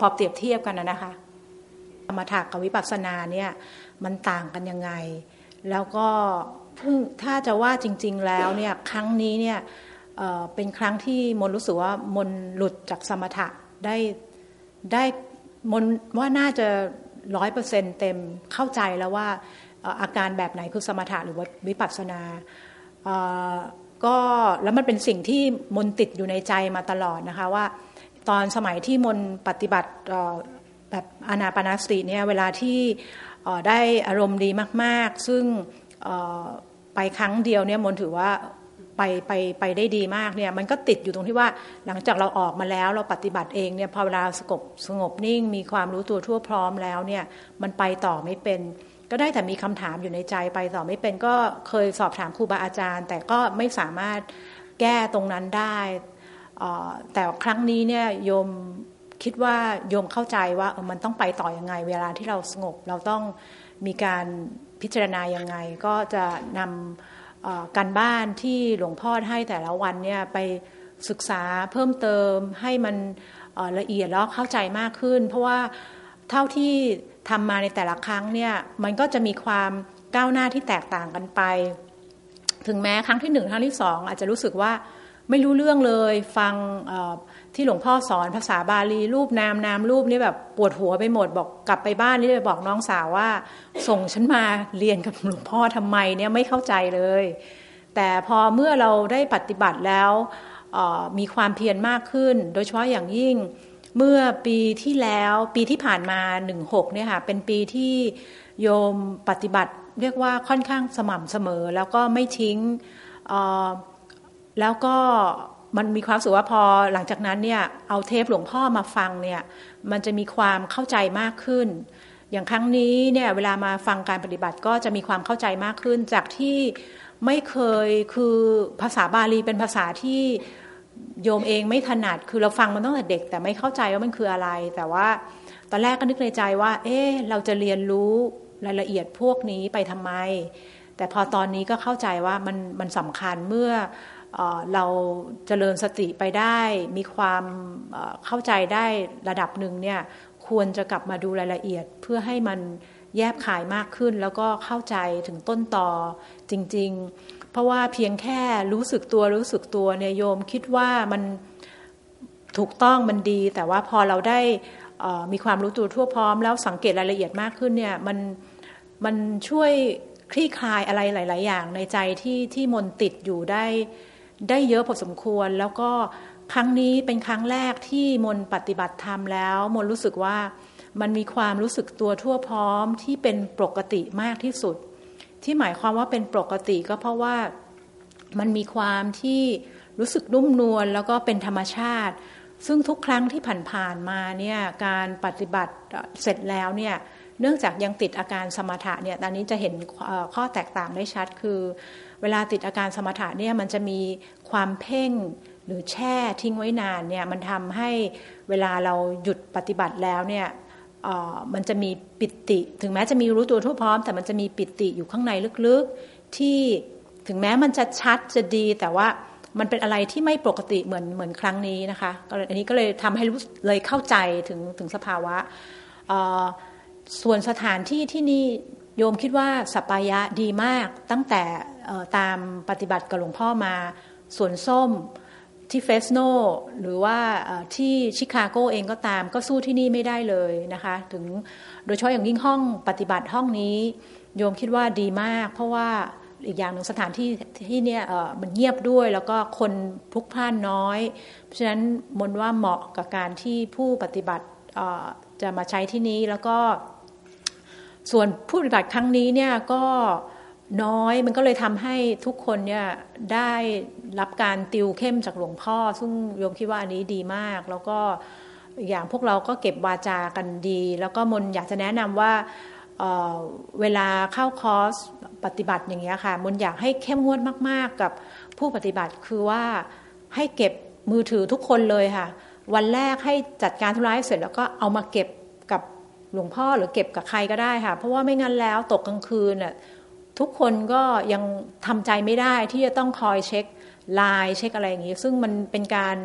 พอเปรียบเทียบกันนะคะสมถะกับวิปัสสนาเนี่ยมันต่างกันยังไง แล้วก็เพิ่งถ้าจะว่าจริง ๆ แล้วเนี่ยครั้งนี้เนี่ยเป็นครั้งที่มนรู้สึกว่ามนหลุดจากสมถะได้ได้มนว่าน่าจะร้อยเปอร์เซ็นเต็มเข้าใจแล้วว่าอาการแบบไหนคือสมถะหรือว่าวิปัสสนาก็แล้วมันเป็นสิ่งที่มนติดอยู่ในใจมาตลอดนะคะว่า ตอนสมัยที่มนปฏิบัติแบบอนาปนาสติเนี่ยเวลาที่ได้อารมณ์ดีมาก ๆ ซึ่งไปครั้งเดียวเนี่ยมนถือว่าไปไปไปได้ดีมากเนี่ยมันก็ติดอยู่ตรงที่ว่าหลังจากเราออกมาแล้วเราปฏิบัติเองเนี่ยพอเวลาสงบสงบนิ่ง มีความรู้ตัวทั่วพร้อมแล้วเนี่ยมันไปต่อไม่เป็น ก็ได้แต่มีคำถามอยู่ในใจไปต่อไม่เป็น ก็เคยสอบถามครูบาอาจารย์ แต่ก็ไม่สามารถแก้ตรงนั้นได้ แต่ครั้งนี้เนี่ยโยมคิดว่าโยมเข้าใจว่ามันต้องไปต่ออยังไง เวลาที่เราสงบ เราต้องมีการพิจารณายังไง ก็จะนำการบ้านที่หลวงพ่อให้แต่ละวันเนี่ยไปศึกษาเพิ่มเติมให้มันละเอียดแล้วเข้าใจมากขึ้น เพราะว่าเท่าที่ทำมาในแต่ละครั้งเนี่ยมันก็จะมีความก้าวหน้าที่แตกต่างกันไป ถึงแม้ครั้งที่หนึ่งครั้งที่สองอาจจะรู้สึกว่า ไม่รู้เรื่องเลย ฟังที่หลวงพ่อสอนภาษาบาลีรูปนามนามรูปนี่แบบปวดหัวไปหมดบอกกลับไปบ้านนี่เลยบอกน้องสาวว่า ส่งฉันมาเรียนกับหลวงพ่อทำไมเนี่ยไม่เข้าใจเลย แต่พอเมื่อเราได้ปฏิบัติแล้วมีความเพียรมากขึ้น โดยเฉพาะอย่างยิ่งเมื่อปีที่แล้วปีที่ผ่านมาหนึ่งหกเนี่ยค่ะเป็นปีที่โยมปฏิบัติเรียกว่าค่อนข้างสม่ำเสมอ แล้วก็ไม่ทิ้ง แล้วก็มันมีความสุขว่าพอหลังจากนั้นเนี่ยเอาเทปหลวงพ่อมาฟังเนี่ยมันจะมีความเข้าใจมากขึ้น อย่างครั้งนี้เนี่ยเวลามาฟังการปฏิบัติก็จะมีความเข้าใจมากขึ้น จากที่ไม่เคยคือภาษาบาลีเป็นภาษาที่โยมเองไม่ถนัดคือเราฟังมันตั้งแต่เด็ก แต่ไม่เข้าใจว่ามันคืออะไร แต่ว่าตอนแรกก็นึกในใจว่า เอ๊เราจะเรียนรู้รายละเอียดพวกนี้ไปทำไม แต่พอตอนนี้ก็เข้าใจว่ามันมันสำคัญเมื่อ เราเจริญสติไปได้ มีความเข้าใจได้ระดับหนึ่งเนี่ยควรจะกลับมาดูรายละเอียดเพื่อให้มันแยบขายมากขึ้น แล้วก็เข้าใจถึงต้นต่อจริง ๆ เพราะว่าเพียงแค่รู้สึกตัวรู้สึกตัวเนี่ยโยมคิดว่ามันถูกต้องมันดี แต่ว่าพอเราได้มีความรู้ตัวทั่วพร้อม แล้วสังเกตรายละเอียดมากขึ้นเนี่ยมันมันช่วยคลี่คลายอะไรหลาย ๆ อย่างในใจที่ที่มนติดอยู่ได้ ได้เยอะพอสมควรแล้วก็ครั้งนี้เป็นครั้งแรกที่มนปฏิบัติธรรมแล้ว มนรู้สึกว่ามันมีความรู้สึกตัวทั่วพร้อมที่เป็นปกติมากที่สุด ที่หมายความว่าเป็นปกติก็เพราะว่ามันมีความที่รู้สึกนุ่มนวลแล้วก็เป็นธรรมชาติ ซึ่งทุกครั้งที่ผ่านๆมาเนี่ยการปฏิบัติเสร็จแล้วเนี่ยเนื่องจากยังติดอาการสมถะเนี่ยตอนนี้จะเห็นข้อแตกต่างได้ชัดคือ เวลาติดอาการสมถะเนี่ยมันจะมีความเพ่งหรือแช่ทิ้งไว้นานเนี่ยมันทำให้เวลาเราหยุดปฏิบัติแล้วเนี่ยมันจะมีปิติ ถึงแม้จะมีรู้ตัวทั่วพร้อม แต่มันจะมีปิติอยู่ข้างในลึกๆ ที่ถึงแม้มันจะชัดจะดี แต่ว่ามันเป็นอะไรที่ไม่ปกติเหมือนเหมือนครั้งนี้นะคะอันนี้ก็เลยทำให้รู้เลยเข้าใจถึงถึงสภาวะส่วนสถานที่ที่นี่ โยมคิดว่าสัปายะดีมากตั้งแต่ตามปฏิบัติกับหลวงพ่อมาสวนส้มที่เฟสโนหรือว่าที่ชิคาโกเองก็ตามก็สู้ที่นี่ไม่ได้เลยนะคะถึงโดยเฉพาะอย่างยิ่งห้องปฏิบัติห้องนี้ โยมคิดว่าดีมาก เพราะว่าอีกอย่างหนึ่งสถานที่ที่เนี่ยมันเงียบด้วยแล้วก็คนพลุกพล่านน้อย เพราะฉะนั้นมนว่าเหมาะกับการที่ผู้ปฏิบัติจะมาใช้ที่นี้แล้วก็ ส่วนผู้ปฏิบัติครั้งนี้เนี่ยก็น้อยมันก็เลยทำให้ทุกคนเนี่ยได้รับการติวเข้มจากหลวงพ่อ ซึ่งโยมคิดว่าอันนี้ดีมาก แล้วก็อย่างพวกเราก็เก็บวาจากันดี แล้วก็มนอยากจะแนะนำว่าเเวลาเข้าคอร์สปฏิบัติอย่างเงี้ยค่ะ มนอยากให้เข้มงวดมาก ๆ กับผู้ปฏิบัติคือว่าให้เก็บมือถือทุกคนเลยค่ะ วันแรกให้จัดการทุรายเสร็จแล้วก็เอามาเก็บกับ หลวงพ่อหรือเก็บกับใครก็ได้ค่ะ เพราะว่าไม่งั้นแล้วตกกลางคืนน่ะทุกคนก็ยังทำใจไม่ได้ที่จะต้องคอยเช็คไลน์เช็คอะไรอย่างนี้ ซึ่งมันเป็นการ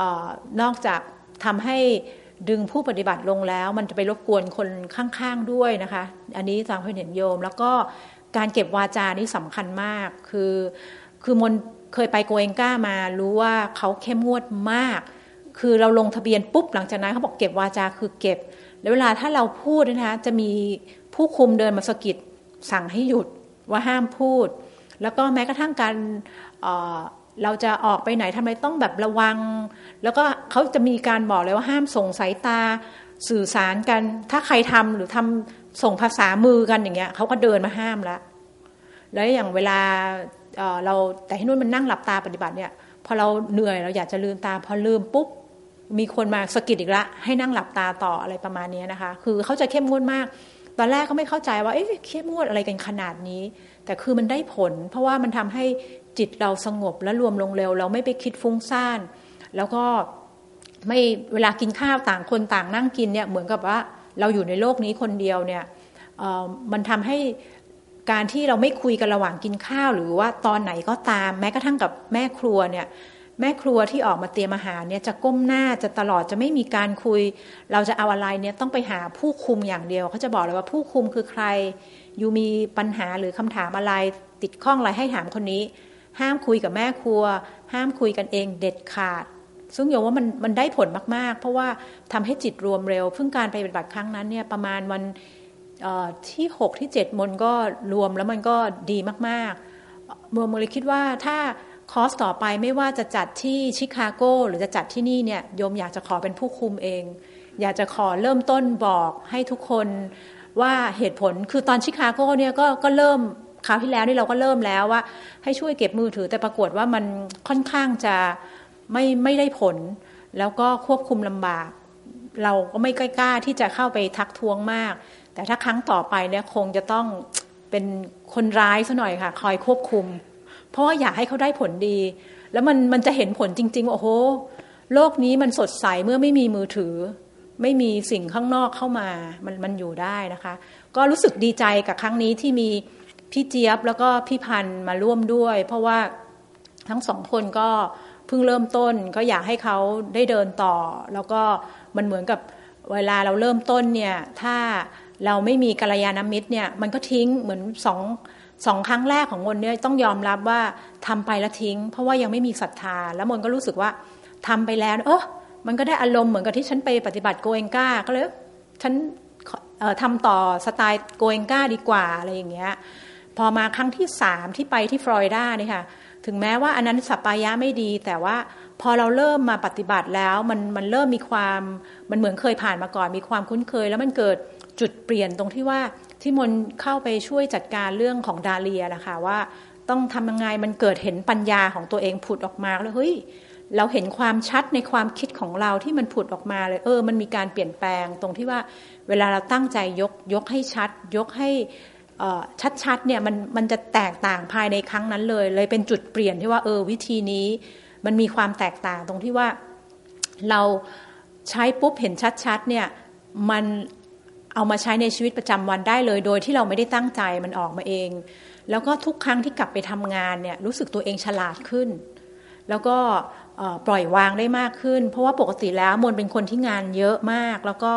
ออนอกจากทำให้ดึงผู้ปฏิบัติลงแล้ว มันจะไปรบกวนคนข้างๆด้วยนะคะ อันนี้ตามความเห็นโยม แล้วก็การเก็บวาจานี่สำคัญมาก คือคือมนเคยไปโกเองก้ามารู้ว่าเขาเข้มงวดมาก คือเราลงทะเบียนปุ๊บหลังจากนั้นเขาบอกเก็บวาจาคือเก็บ แล้วเวลาถ้าเราพูดนะคะจะมีผู้คุมเดินมาสกิดสั่งให้หยุดว่าห้ามพูด แล้วก็แม้กระทั่งการเเราจะออกไปไหนทำไมต้องแบบระวัง แล้วก็เขาจะมีการบอกเลยว่าห้ามส่งสายตาสื่อสารกัน ถ้าใครทำหรือทำส่งภาษามือกันอย่างเงี้ยเขาก็เดินมาห้ามแล้วแล้วอย่างเวลาเราแต่ที่นู่นมันนั่งหลับตาปฏิบัติเนี่ยพอเราเหนื่อยเราอยากจะลืมตาพอลืมปุ๊บ มีคนมาสกิดอีกละ ให้นั่งหลับตาต่ออะไรประมาณนี้นะคะ คือเขาจะเข้มงวดมาก ตอนแรกก็ไม่เข้าใจว่าเอ๊ะเข้มงวดอะไรกันขนาดนี้ แต่คือมันได้ผล เพราะว่ามันทำให้จิตเราสงบและรวมลงเร็ว เราไม่ไปคิดฟุ้งซ่าน แล้วก็ไม่เวลากินข้าวต่างคนต่างนั่งกินเนี่ยเหมือนกับว่าเราอยู่ในโลกนี้คนเดียวเนี่ยมันทำให้การที่เราไม่คุยกันระหว่างกินข้าว หรือว่าตอนไหนก็ตามแม้กระทั่งกับแม่ครัวเนี่ย แม่ครัวที่ออกมาเตรียมอาหารเนี่ยจะก้มหน้าจะตลอดจะไม่มีการคุย เราจะเอาอะไรเนี่ยต้องไปหาผู้คุมอย่างเดียวเขาจะบอกเลยว่าผู้คุมคือใคร อยู่มีปัญหาหรือคำถามอะไร ติดข้องอะไรให้ถามคนนี้ ห้ามคุยกับแม่ครัว ห้ามคุยกันเองเด็ดขาด ซึ่งโยว่ามันมันได้ผลมาก ๆ เพราะว่าทำให้จิตรวมเร็วเพิ่งการไปปฏิบัติครั้งนั้นเนี่ยประมาณวันที่ 6 ที่ 7 มนก็รวมแล้วมันก็ดีมากๆมวมเลยคิดว่าถ้า คอร์สต่อไปไม่ว่าจะจัดที่ชิคาโกหรือจะจัดที่นี่เนี่ยโยมอยากจะขอเป็นผู้คุมเอง อยากจะขอเริ่มต้นบอกให้ทุกคนว่าเหตุผลคือตอนชิคาโกเนี่ยก็ก็เริ่มคราวที่แล้วนี่เราก็เริ่มแล้วว่า ให้ช่วยเก็บมือถือแต่ปรากฏว่ามันค่อนข้างจะไม่ไม่ได้ผล แล้วก็ควบคุมลำบาก เราก็ไม่กล้าที่จะเข้าไปทักท้วงมาก แต่ถ้าครั้งต่อไปเนี่ยคงจะต้องเป็นคนร้ายซะหน่อยค่ะ คอยควบคุม เพราะว่าอยากให้เขาได้ผลดี แล้วมันมันจะเห็นผลจริง ๆ โอ้โห โลกนี้มันสดใสเมื่อไม่มีมือถือ ไม่มีสิ่งข้างนอกเข้ามา มันมันอยู่ได้นะคะ ก็รู้สึกดีใจกับครั้งนี้ที่มีพี่เจี๊ยบแล้วก็พี่พันธ์มาร่วมด้วย เพราะว่าทั้งสองคนก็เพิ่งเริ่มต้น ก็อยากให้เขาได้เดินต่อ แล้วก็มันเหมือนกับเวลาเราเริ่มต้นเนี่ยถ้าเราไม่มีกัลยาณมิตรเนี่ยมันก็ทิ้งเหมือนสอง สองครั้งแรกของมนเนี่ยต้องยอมรับว่าทำไปแล้วทิ้ง เพราะว่ายังไม่มีศรัทธา แล้วมนก็รู้สึกว่าทำไปแล้วเออมันก็ได้อารมณ์เหมือนกับที่ฉันไปปฏิบัติโกเองก้าก็เลยฉันทำต่อสไตล์โกเองก้าดีกว่าอะไรอย่างเงี้ยพอมาครั้งที่สามที่ไปที่ฟลอริดาเนี่ยค่ะถึงแม้ว่าอันนั้นสัปปายะไม่ดี แต่ว่าพอเราเริ่มมาปฏิบัติแล้วมันมันเริ่มมีความมันเหมือนเคยผ่านมาก่อน มีความคุ้นเคย แล้วมันเกิดจุดเปลี่ยนตรงที่ว่า ที่มนเข้าไปช่วยจัดการเรื่องของดาเลียนะคะว่าต้องทำยังไงมันเกิดเห็นปัญญาของตัวเองผุดออกมาแล้วเฮ้ยเราเห็นความชัดในความคิดของเราที่มันผุดออกมาเลยเออ มันมีการเปลี่ยนแปลงตรงที่ว่าเวลาเราตั้งใจยกยกให้ชัด ยกให้ชัดๆเนี่ยมันมันจะแตกต่างภายในครั้งนั้นเลย เลยเป็นจุดเปลี่ยนที่ว่าเออวิธีนี้ มันมีความแตกต่างตรงที่ว่าเราใช้ปุ๊บเห็นชัดๆเนี่ยมัน เอามาใช้ในชีวิตประจำวันได้เลย โดยที่เราไม่ได้ตั้งใจมันออกมาเอง แล้วก็ทุกครั้งที่กลับไปทำงานเนี่ยรู้สึกตัวเองฉลาดขึ้น แล้วก็ปล่อยวางได้มากขึ้น เพราะว่าปกติแล้วมนเป็นคนที่งานเยอะมาก แล้วก็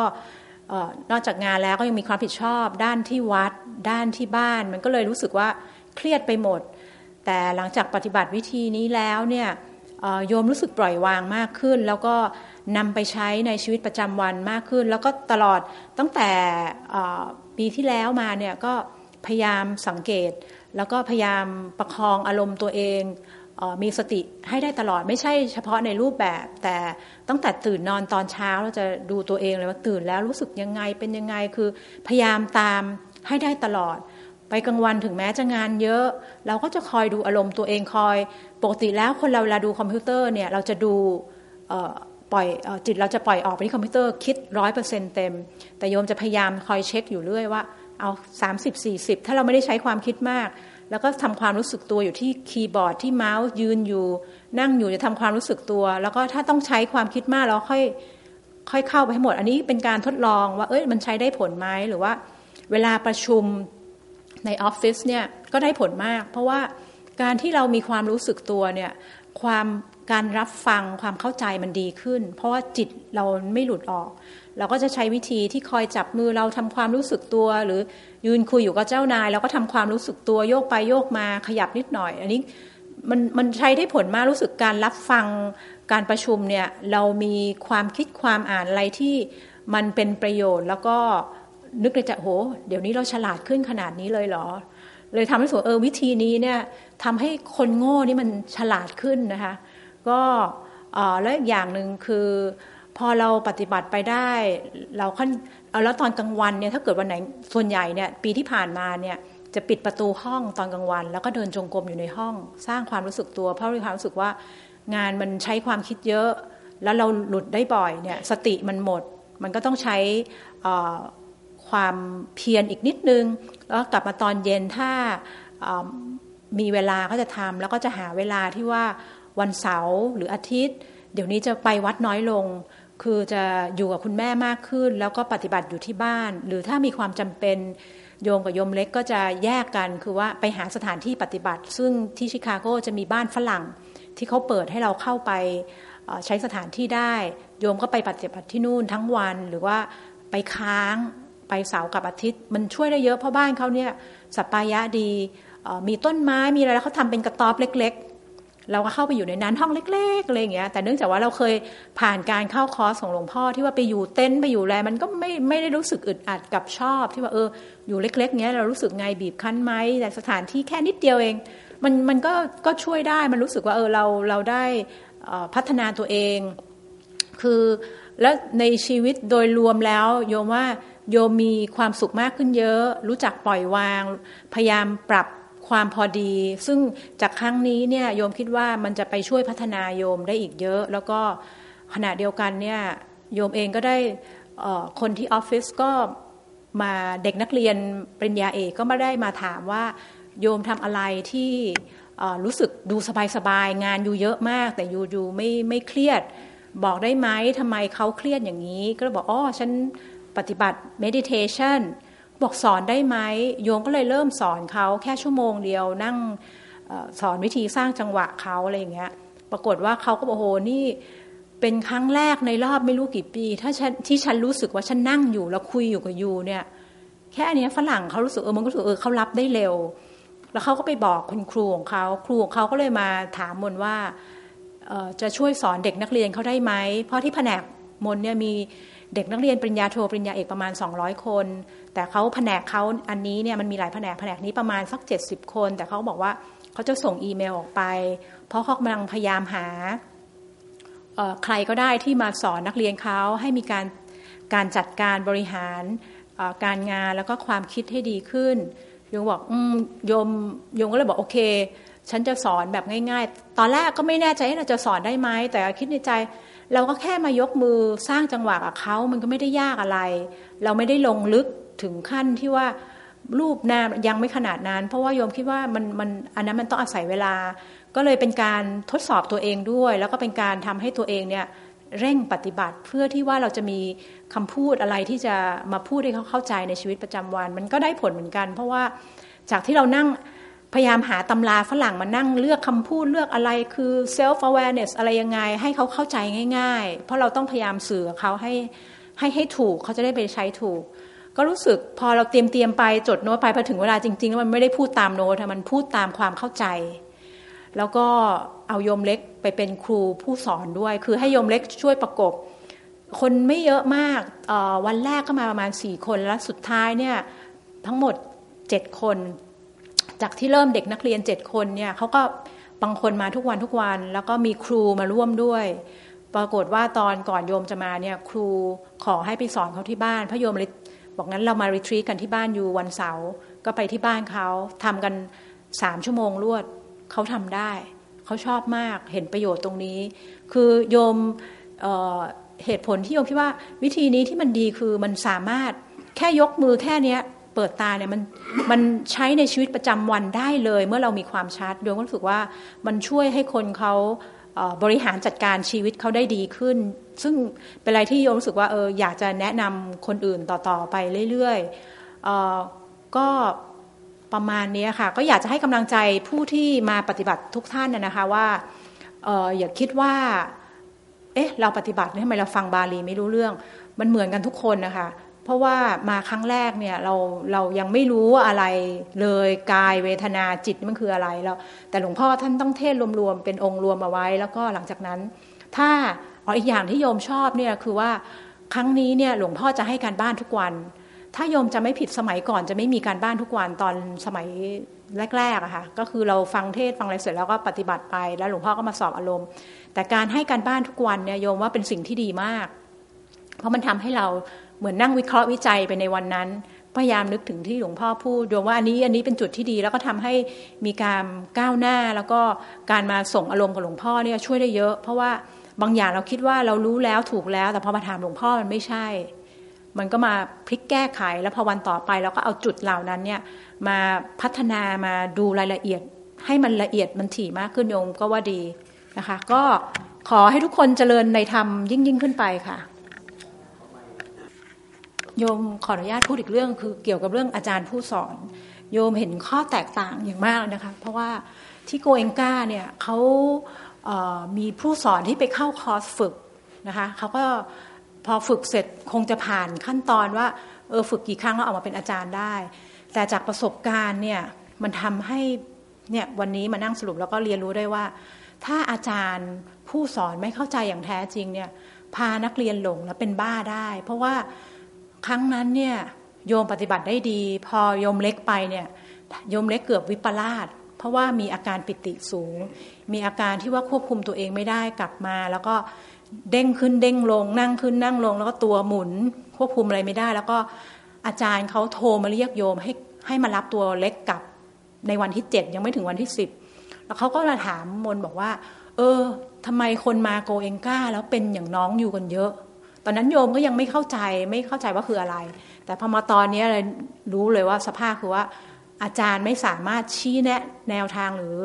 นอกจากงานแล้วก็ยังมีความผิดชอบ ด้านที่วัด ด้านที่บ้าน มันก็เลยรู้สึกว่าเครียดไปหมด แต่หลังจากปฏิบัติวิธีนี้แล้วเนี่ย โยมรู้สึกปล่อยวางมากขึ้น แล้วก็นำไปใช้ในชีวิตประจำวันมากขึ้น แล้วก็ตลอดตั้งแต่ปีที่แล้วมาเนี่ยก็พยายามสังเกต แล้วก็พยายามประคองอารมณ์ตัวเองมีสติให้ได้ตลอดไม่ใช่เฉพาะในรูปแบบ แต่ตั้งแต่ตื่นนอนตอนเช้าเราจะดูตัวเองเลยว่าตื่นแล้วรู้สึกยังไงเป็นยังไงคือพยายามตามให้ได้ตลอด ไปกลางวันถึงแม้จะงานเยอะ เราก็จะคอยดูอารมณ์ตัวเองคอย ปกติแล้วคนเราเวลาดูคอมพิวเตอร์เนี่ยเราจะดูปล่อยจิตเราจะปล่อยออกไปที่คอมพิวเตอร์คิดร้อยเปอร์เซ็นต์เต็ม แต่โยมจะพยายามคอยเช็คอยู่เรื่อยว่าเอาสามสิบสี่สิบถ้าเราไม่ได้ใช้ความคิดมาก แล้วก็ทำความรู้สึกตัวอยู่ที่คีย์บอร์ดที่เมาส์ยืนอยู่ นั่งอยู่จะทำความรู้สึกตัว แล้วก็ถ้าต้องใช้ความคิดมากเราค่อยค่อยเข้าไปให้หมด อันนี้เป็นการทดลองว่าเอ้ยมันใช้ได้ผลไหมหรือว่า เวลาประชุม ในออฟฟิศเนี่ยก็ได้ผลมาก เพราะว่าการที่เรามีความรู้สึกตัวเนี่ยความการรับฟังความเข้าใจมันดีขึ้น เพราะว่าจิตเราไม่หลุดออก เราก็จะใช้วิธีที่คอยจับมือเราทำความรู้สึกตัว หรือยืนคุยอยู่กับเจ้านายเราก็ทำความรู้สึกตัวโยกไปโยกมาขยับนิดหน่อย อันนี้มันมันใช้ได้ผลมากรู้สึกการรับฟังการประชุมเนี่ยเรามีความคิดความอ่านอะไรที่มันเป็นประโยชน์แล้วก็ นึกในใจโห เดี๋ยวนี้เราฉลาดขึ้นขนาดนี้เลยเหรอ เลยทำให้สูเออวิธีนี้เนี่ยทำให้คนโง่นี่มันฉลาดขึ้นนะคะ ก็แล้วอีกอย่างหนึ่งคือพอเราปฏิบัติไปได้เราขั้นแล้วตอนกลางวันเนี่ยถ้าเกิดวันไหนส่วนใหญ่เนี่ยปีที่ผ่านมาเนี่ยจะปิดประตูห้องตอนกลางวัน แล้วก็เดินจงกรมอยู่ในห้อง สร้างความรู้สึกตัว เพราะมีความรู้สึกว่างานมันใช้ความคิดเยอะ แล้วเราหลุดได้บ่อยเนี่ยสติมันหมด มันก็ต้องใช้ ความเพียรอีกนิดนึง แล้วกลับมาตอนเย็นถ้ามีเวลาก็จะทำแล้วก็จะหาเวลาที่ว่าวันเสาร์หรืออาทิตย์ เดี๋ยวนี้จะไปวัดน้อยลง คือจะอยู่กับคุณแม่มากขึ้น แล้วก็ปฏิบัติอยู่ที่บ้าน หรือถ้ามีความจำเป็นโยมกับโยมเล็กก็จะแยกกันคือว่าไปหาสถานที่ปฏิบัติ ซึ่งที่ชิคาโกจะมีบ้านฝรั่งที่เขาเปิดให้เราเข้าไปใช้สถานที่ได้ โยมก็ไปปฏิบัติที่นู่นทั้งวันหรือว่าไปค้าง เสาร์กับอาทิตย์ มันช่วยได้เยอะเพราะบ้านเขาเนี่ยสัปปายะดีมีต้นไม้มีอะไรแล้วเขาทำเป็นกระต๊อบเล็ก ๆ เราก็เข้าไปอยู่ในนั้นห้องเล็กๆอะไรอย่างเงี้ยแต่เนื่องจากว่าเราเคยผ่านการเข้าคอร์สของหลวงพ่อที่ว่าไปอยู่เต็นท์ไปอยู่แลมันก็ไม่ไม่ได้รู้สึกอึดอัดกับชอบ ที่ว่าเอออยู่เล็ก ๆเงี้ยเรารู้สึกไงบีบคั้นไหมแต่สถานที่แค่นิดเดียวเอง มันมันก็ก็ช่วยได้มันรู้สึกว่าเออเราเราได้พัฒนาตัวเอง คือแล้วในชีวิตโดยรวมแล้วโยมว่า โยมมีความสุขมากขึ้นเยอะ รู้จักปล่อยวาง พยายามปรับความพอดี ซึ่งจากครั้งนี้เนี่ยโยมคิดว่ามันจะไปช่วยพัฒนาโยมได้อีกเยอะ แล้วก็ขณะเดียวกันเนี่ยโยมเองก็ได้คนที่ออฟฟิศก็มาเด็กนักเรียนปริญญาเอกก็มาได้มาถามว่าโยมทำอะไรที่รู้สึกดูสบายๆงานอยู่เยอะมาก แต่อยู่อยู่ไม่ไม่เครียด บอกได้ไหมทำไมเขาเครียดอย่างนี้ ก็เลยบอกอ๋อฉัน ปฏิบัติ meditation บอกสอนได้ไหมโยมก็เลยเริ่มสอนเขาแค่ชั่วโมงเดียวนั่งสอนวิธีสร้างจังหวะเขาอะไรอย่างเงี้ย ปรากฏว่าเขาก็บอกโอ้โหนี่เป็นครั้งแรกในรอบไม่รู้กี่ปี ถ้าฉันที่ฉันรู้สึกว่าฉันนั่งอยู่แล้วคุยอยู่กับยูเนี่ย แค่นี้ฝรั่งเขารู้สึกเออมันก็รู้สึกเออเขารับได้เร็ว แล้วเขาก็ไปบอกคุณครูของเขาครูของเขาก็เลยมาถามมนว่าจะช่วยสอนเด็กนักเรียนเขาได้ไหมเพราะที่แผนกมนเนี่ยมี เด็กนักเรียนปริญญาโทปริญญาเอกประมาณ 200 คน แต่เขาแผนกเขาอันนี้เนี่ยมันมีหลายแผนกแผนกนี้ประมาณสัก 70 คน แต่เขาบอกว่าเขาจะส่งอีเมลออกไป เพราะเขากำลังพยายามหาใครก็ได้ที่มาสอนนักเรียนเขาให้มีการการจัดการบริหารการงานแล้วก็ความคิดให้ดีขึ้นโยมบอกอืมโยมโยมก็เลยบอกโอเค ฉันจะสอนแบบง่าย ๆ ตอนแรกก็ไม่แน่ใจว่าเราจะสอนได้ไหมแต่คิดในใจ เราก็แค่มายกมือสร้างจังหวะกับเขามันก็ไม่ได้ยากอะไร เราไม่ได้ลงลึกถึงขั้นที่ว่ารูปนามยังไม่ขนาดนั้น เพราะว่าโยมคิดว่ามันมันอันนั้นมันต้องอาศัยเวลา ก็เลยเป็นการทดสอบตัวเองด้วย แล้วก็เป็นการทำให้ตัวเองเนี่ยเร่งปฏิบัติเพื่อที่ว่าเราจะมีคำพูดอะไรที่จะมาพูดให้เขาเข้าใจในชีวิตประจำวัน มันก็ได้ผลเหมือนกัน เพราะว่าจากที่เรานั่ง พยายามหาตำราฝรั่งมานั่งเลือกคำพูดเลือกอะไรคือ self awareness อะไรยังไง ให้เขาเข้าใจง่าย ๆ เพราะเราต้องพยายามสื่อเขาให้ให้ให้ถูกเขาจะได้ไปใช้ถูก ก็รู้สึกพอเราเตรียมเตรียมไปจดโน้ตไปพอถึงเวลาจริงๆแล้วมันไม่ได้พูดตามโน้ตมันพูดตามความเข้าใจ แล้วก็เอาโยมเล็กไปเป็นครูผู้สอนด้วย คือให้โยมเล็กช่วยประกบ คนไม่เยอะมากวันแรกก็มาประมาณสี่คนแล้วสุดท้ายเนี่ยทั้งหมดเจ็ดคน จากที่เริ่มเด็กนักเรียนเจ็ดคนเนี่ยเขาก็บางคนมาทุกวันทุกวัน แล้วก็มีครูมาร่วมด้วย ปรากฏว่าตอนก่อนโยมจะมาเนี่ยครูขอให้ไปสอนเขาที่บ้านพระโยมเลยบอกงั้นเรามารีทรีกันที่บ้านอยู่วันเสาร์ก็ไปที่บ้านเขาทำกันสามชั่วโมงรวดเขาทำได้เขาชอบมากเห็นประโยชน์ตรงนี้ คือโยมเเหตุผลที่โยมคิดว่าวิธีนี้ที่มันดีคือมันสามารถแค่ยกมือแค่เนี้ย เปิดตาเนี่ยมันมันใช้ในชีวิตประจำวันได้เลย เมื่อเรามีความชัดโยมก็รู้สึกว่ามันช่วยให้คนเขาบริหารจัดการชีวิตเขาได้ดีขึ้น ซึ่งเป็นอะไรที่โยมรู้สึกว่าเอออยากจะแนะนำคนอื่นต่อๆไปเรื่อยๆก็ประมาณนี้ค่ะ ก็อยากจะให้กำลังใจผู้ที่มาปฏิบัติทุกท่านนะคะว่าอออย่าคิดว่า เอ๊ะ เราปฏิบัติทำไมเราฟังบาลีไม่รู้เรื่อง มันเหมือนกันทุกคนนะคะ เพราะว่ามาครั้งแรกเนี่ยเราเรายังไม่รู้อะไรเลยกายเวทนาจิตมันคืออะไรแล้วแต่หลวงพ่อท่านต้องเทศรวมๆเป็นองค์รวมเอาไว้ แล้วก็หลังจากนั้น ถ้าอ๋ออีกอย่างที่โยมชอบเนี่ยคือว่าครั้งนี้เนี่ยหลวงพ่อจะให้การบ้านทุกวัน ถ้าโยมจะไม่ผิดสมัยก่อนจะไม่มีการบ้านทุกวันตอนสมัยแรกๆอะค่ะก็คือเราฟังเทศฟังอะไรเสร็จแล้วก็ปฏิบัติไป แล้วหลวงพ่อก็มาสอบอารมณ์ แต่การให้การบ้านทุกวันเนี่ยโยมว่าเป็นสิ่งที่ดีมาก เพราะมันทำให้เรา เหมือนนั่งวิเคราะห์วิจัยไปในวันนั้น พยายามนึกถึงที่หลวงพ่อพูดโยมว่าอันนี้อันนี้เป็นจุดที่ดีแล้วก็ทำให้มีการก้าวหน้าแล้วก็การมาส่งอารมณ์กับหลวงพ่อเนี่ยช่วยได้เยอะ เพราะว่าบางอย่างเราคิดว่าเรารู้แล้วถูกแล้ว แต่พอมาถามหลวงพ่อมันไม่ใช่ มันก็มาพลิกแก้ไข แล้วพอวันต่อไปเราก็เอาจุดเหล่านั้นเนี่ยมาพัฒนามาดูรายละเอียด ให้มันละเอียดมันถี่มากขึ้นโยมก็ว่าดีนะคะ ก็ขอให้ทุกคนเจริญในธรรมยิ่งยิ่งขึ้นไปค่ะ โยมขออนุญาตพูดอีกเรื่องคือเกี่ยวกับเรื่องอาจารย์ผู้สอน โยมเห็นข้อแตกต่างอย่างมากนะคะ เพราะว่าที่โกเองกาเนี่ยเขามีผู้สอนที่ไปเข้าคอร์สฝึกนะคะเขาก็พอฝึกเสร็จคงจะผ่านขั้นตอนว่าเออฝึกกี่ครั้งแล้วออกมาเป็นอาจารย์ได้ แต่จากประสบการณ์เนี่ยมันทำให้เนี่ยวันนี้มานั่งสรุปแล้วก็เรียนรู้ได้ว่า ถ้าอาจารย์ผู้สอนไม่เข้าใจอย่างแท้จริงเนี่ยพานักเรียนหลงแล้วเป็นบ้าได้ เพราะว่า ครั้งนั้นเนี่ยโยมปฏิบัติได้ดี พอโยมเล็กไปเนี่ยโยมเล็กเกือบวิปลาสเพราะว่ามีอาการปิติสูง มีอาการที่ว่าควบคุมตัวเองไม่ได้กลับมา แล้วก็เด้งขึ้นเด้งลง นั่งขึ้นนั่งลง แล้วก็ตัวหมุน ควบคุมอะไรไม่ได้ แล้วก็อาจารย์เขาโทรมาเรียกโยมให้ให้มารับตัวเล็กกลับในวันที่เจ็ดยังไม่ถึงวันที่สิบแล้วเขาก็มาถามมนบอกว่า เออทำไมคนมาโกเองก้า แล้วเป็นอย่างน้องอยู่กันเยอะ ตอนนั้นโยมก็ยังไม่เข้าใจไม่เข้าใจว่าคืออะไร แต่พอมาตอนนี้เลยรู้เลยว่าสภาพคือว่า อาจารย์ไม่สามารถชี้แนะแนวทางหรือ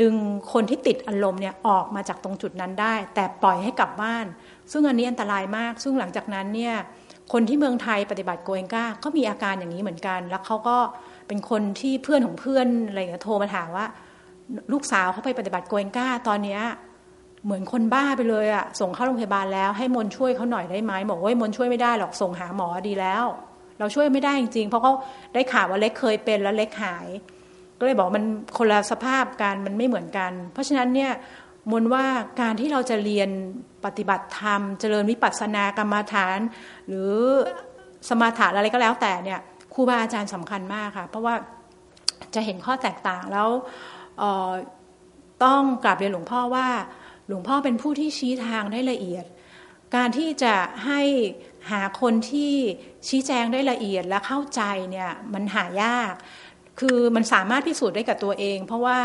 ดึงคนที่ติดอารมณ์เนี่ยออกมาจากตรงจุดนั้นได้ แต่ปล่อยให้กลับบ้าน ซึ่งอันนี้อันตรายมาก ซึ่งหลังจากนั้นเนี่ยคนที่เมืองไทยปฏิบัติโกเอนกาก็มีอาการอย่างนี้เหมือนกัน แล้วเขาก็เป็นคนที่เพื่อนของเพื่อนอะไรเงี้ยโทรมาถามว่า ลูกสาวเขาไปปฏิบัติโกเอนกาตอนเนี้ย เหมือนคนบ้าไปเลยอะส่งเข้าโรงพยาบาลแล้วให้มนช่วยเขาหน่อยได้ไหมบอกว่ามนช่วยไม่ได้หรอกส่งหาหมอดีแล้ว เราช่วยไม่ได้จริงๆ เพราะเขาได้ข่าวว่าเล็กเคยเป็นแล้วเล็กหาย ก็เลยบอกมันคนละสภาพกันมันไม่เหมือนกัน เพราะฉะนั้นเนี่ยมนว่าการที่เราจะเรียนปฏิบัติธรรม เจริญวิปัสสนากรรมฐาน หรือสมาธิอะไรก็แล้วแต่เนี่ยครูบาอาจารย์สำคัญมากค่ะ เพราะว่าจะเห็นข้อแตกต่างแล้วต้องกราบเรียนหลวงพ่อว่า หลวงพ่อเป็นผู้ที่ชี้ทางได้ละเอียด การที่จะให้หาคนที่ชี้แจงได้ละเอียดและเข้าใจเนี่ยมันหายาก คือมันสามารถพิสูจน์ได้กับตัวเอง เพราะว่า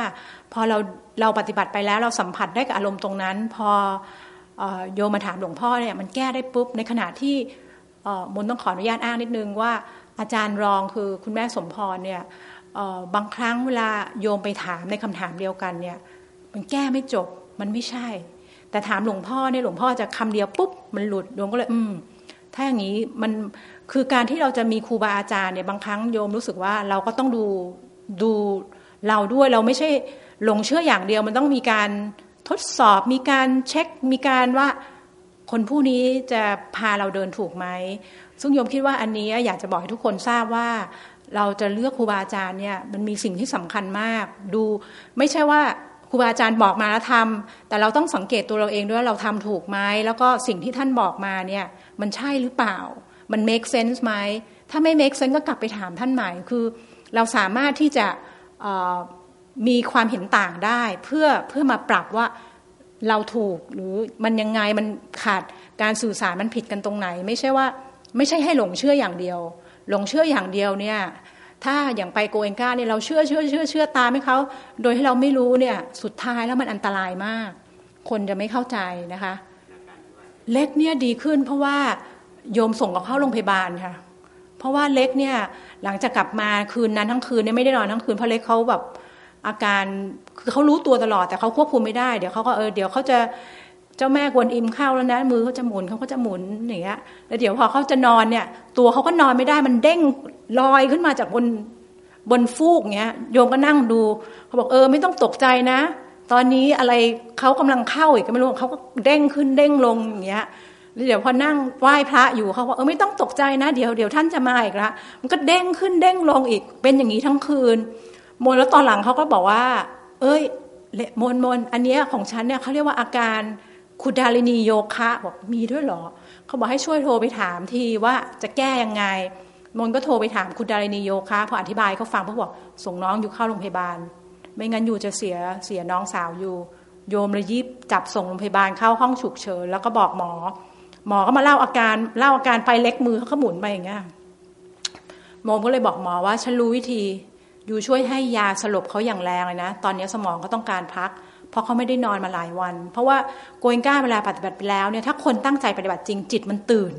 พอเราเราปฏิบัติไปแล้วเราสัมผัสได้กับอารมณ์ตรงนั้น พอโยมมาถามหลวงพ่อเนี่ยมันแก้ได้ปุ๊บในขณะที่มนต้องขออนุญาตอ้างนิดนึงว่าอาจารย์รองคือคุณแม่สมพรเนี่ยบางครั้งเวลาโยมไปถามในคำถามเดียวกันเนี่ยมันแก้ไม่จบ มันไม่ใช่ แต่ถามหลวงพ่อเนี่ยหลวงพ่อจะคำเดียวปุ๊บมันหลุดโยมก็เลยอืมถ้าอย่างนี้มันคือการที่เราจะมีครูบาอาจารย์เนี่ยบางครั้งโยมรู้สึกว่าเราก็ต้องดูดูเราด้วยเราไม่ใช่หลงเชื่ออย่างเดียวมันต้องมีการทดสอบมีการเช็คมีการว่าคนผู้นี้จะพาเราเดินถูกไหม ซึ่งโยมคิดว่าอันนี้อยากจะบอกให้ทุกคนทราบว่า เราจะเลือกครูบาอาจารย์เนี่ยมันมีสิ่งที่สำคัญมาก ดูไม่ใช่ว่า ครูบาอาจารย์บอกมาแล้วทำแต่เราต้องสังเกตตัวเราเองด้วยว่าเราทำถูกไหมแล้วก็สิ่งที่ท่านบอกมาเนี่ยมันใช่หรือเปล่า มัน make sense ไหมถ้าไม่ make sense ก็กลับไปถามท่านใหม่คือ เราสามารถที่จะมีความเห็นต่างได้เพื่อเพื่อมาปรับว่าเราถูกหรือมันยังไงมันขาดการสื่อสารมันผิดกันตรงไหน ไม่ใช่ว่าไม่ใช่ให้หลงเชื่ออย่างเดียว หลงเชื่ออย่างเดียวเนี่ย ถ้าอย่างไปโกเอนกาเนี่ยเราเชื่อเชื่อเชื่อเชื่อตามให้เขาโดยที่เราไม่รู้เนี่ยสุดท้ายแล้วมันอันตรายมาก คนจะไม่เข้าใจนะคะ เล็กเนี่ยดีขึ้น เพราะว่าโยมส่งกับเข้าโรงพยาบาลค่ะ เพราะว่าเล็กเนี่ยหลังจากกลับมาคืนนั้นทั้งคืนเนี่ยไม่ได้นอนทั้งคืนเพราะเล็กเขาแบบอาการคือเขารู้ตัวตลอดแต่เขาควบคุมไม่ได้ เดี๋ยวเขาก็เออเดี๋ยวเขาจะ เจ้าแม่กวนอิมเข้าแล้วนะ มือเขาจะหมุนเขาก็จะหมุนอย่างเงี้ยแล้วเดี๋ยวพอเขาจะนอนเนี่ย ตัวเขาก็นอนไม่ได้มันเด้งลอยขึ้นมาจากบนบนฟูกเงี้ยโยมก็นั่งดูเขาบอกเออไม่ต้องตกใจนะ ตอนนี้อะไรเขากำลังเข้าอีกก็ไม่รู้เขาก็เด้งขึ้นเด้งลงอย่างเงี้ยแล้วเดี๋ยวพอนั่งไหว้พระอยู่เขาบอกเออไม่ต้องตกใจนะเดี๋ยวเดี๋ยวท่านจะมาอีกละมันก็เด้งขึ้นเด้งลงอีก เป็นอย่างนี้ทั้งคืนมนแล้วตอนหลังเขาก็บอกว่า เอ้ยมนมนอันเนี้ยของฉันเนี่ยเขาเรียกว่าอาการ คุณดาลินีโยคะบอกมีด้วยเหรอ เขาบอกให้ช่วยโทรไปถามทีว่าจะแก้ยังไง มนก็โทรไปถามคุณดารินีโยคะพออธิบายเขาฟังเขาบอกส่งน้องอยู่เข้าโรงพยาบาล ไม่งั้นอยู่จะเสียเสียน้องสาวอยู่ โยมเลยยิบจับส่งโรงพยาบาลเข้าห้องฉุกเฉินแล้วก็บอกหมอ หมอก็มาเล่าอาการเล่าอาการไปเล็กมือเขาก็หมุนไปอย่างเงี้ยโมก็เลยบอกหมอว่าฉันรู้วิธี อยู่ช่วยให้ยาสลบเขาอย่างแรงเลยนะ ตอนนี้สมองเขาต้องการพัก เพราะเขาไม่ได้นอนมาหลายวัน เพราะว่าโกยก้าเวลาปฏิบัติไปแล้วเนี่ยถ้าคนตั้งใจปฏิบัติจริงจิตมันตื่น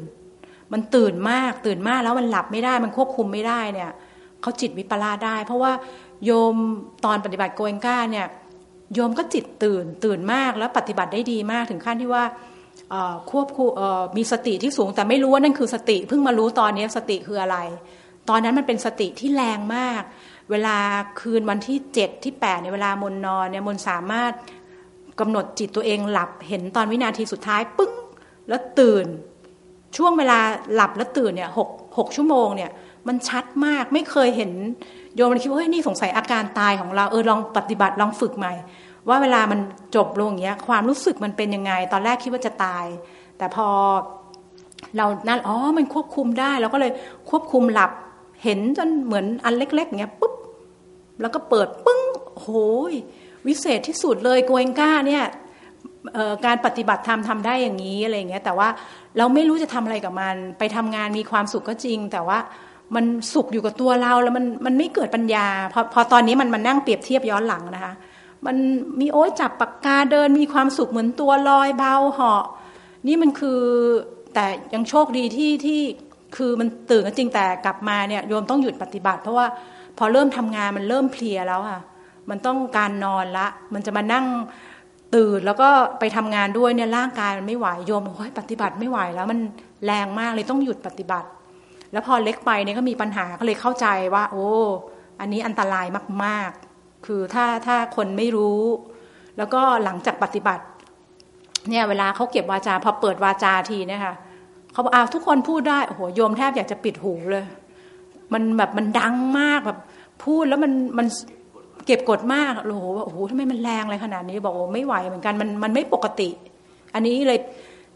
มันตื่นมากตื่นมากแล้วมันหลับไม่ได้มันควบคุมไม่ได้เนี่ยเขาจิตวิปลาสได้ เพราะว่าโยมตอนปฏิบัติโกเอนก้าเนี่ยโยมก็จิตตื่นตื่นมากแล้วปฏิบัติได้ดีมากถึงขั้นที่ว่าควบคุมมีสติที่สูงแต่ไม่รู้ว่านั่นคือสติเพิ่งมารู้ตอนนี้สติคืออะไร ตอนนั้นมันเป็นสติที่แรงมาก เวลาคืนวันที่เจ็ดที่แปดในเวลามนนอนเนี่ยมนสามารถกำหนดจิตตัวเองหลับเห็นตอนวินาทีสุดท้ายปึ้งแล้วตื่น ช่วงเวลาหลับแล้วตื่นเนี่ยหกหกชั่วโมงเนี่ยมันชัดมากไม่เคยเห็นโยมมันคิดว่าเฮ้ยนี่สงสัยอาการตายของเราเออลองปฏิบัติลองฝึกใหม่ ว่าเวลามันจบลงอย่างเงี้ยความรู้สึกมันเป็นยังไง ตอนแรกคิดว่าจะตาย แต่พอเรานั่นอ๋อมันควบคุมได้เราก็เลยควบคุมหลับเห็นจนเหมือนอันเล็กๆเงี้ยปุ๊บ แล้วก็เปิดปึ้งโหยวิเศษที่สุดเลยโกเองก้าเนี่ยการปฏิบัติธรรมทำได้อย่างนี้อะไรเงี้ยแต่ว่าเราไม่รู้จะทำอะไรกับมัน ไปทำงานมีความสุขก็จริง แต่ว่ามันสุขอยู่กับตัวเราแล้วมันมันไม่เกิดปัญญาพอพอตอนนี้มันมันนั่งเปรียบเทียบย้อนหลังนะคะ มันมีโอ้ยจับปากกาเดินมีความสุขเหมือนตัวลอยเบาเหาะนี่มันคือแต่ยังโชคดีที่ที่คือมันตื่นก็จริงแต่กลับมาเนี่ยโยมต้องหยุดปฏิบัติ เพราะว่า พอเริ่มทำงานมันเริ่มเพลียแล้วค่ะ มันต้องการนอนละ มันจะมานั่งตื่นแล้วก็ไปทำงานด้วยเนี่ยร่างกายมันไม่ไหวโยมโอ้ยปฏิบัติไม่ไหวแล้วมันแรงมากเลยต้องหยุดปฏิบัติ แล้วพอเล็กไปเนี่ยก็มีปัญหาก็เลยเข้าใจว่า โอ้ อันนี้อันตรายมากๆ คือถ้าถ้าคนไม่รู้ แล้วก็หลังจากปฏิบัติ เนี่ยเวลาเขาเก็บวาจาพอเปิดวาจาทีเนี่ยค่ะเขาบอกอ้าวทุกคนพูดได้โอ้โหโยมแทบอยากจะปิดหูเลย มันแบบมันดังมากแบบพูดแล้วมันมันเก็บกดมากโอ้โหโอ้โหทำไมมันแรงเลยขนาดนี้บอกโอ้ไม่ไหวเหมือนกันมันมันไม่ปกติ อันนี้เลย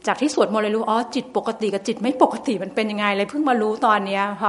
จากที่สวดมนต์เลยรู้อ๋อจิตปกติกับจิตไม่ปกติมันเป็นยังไงเลยเพิ่งมารู้ตอนเนี้ยพอ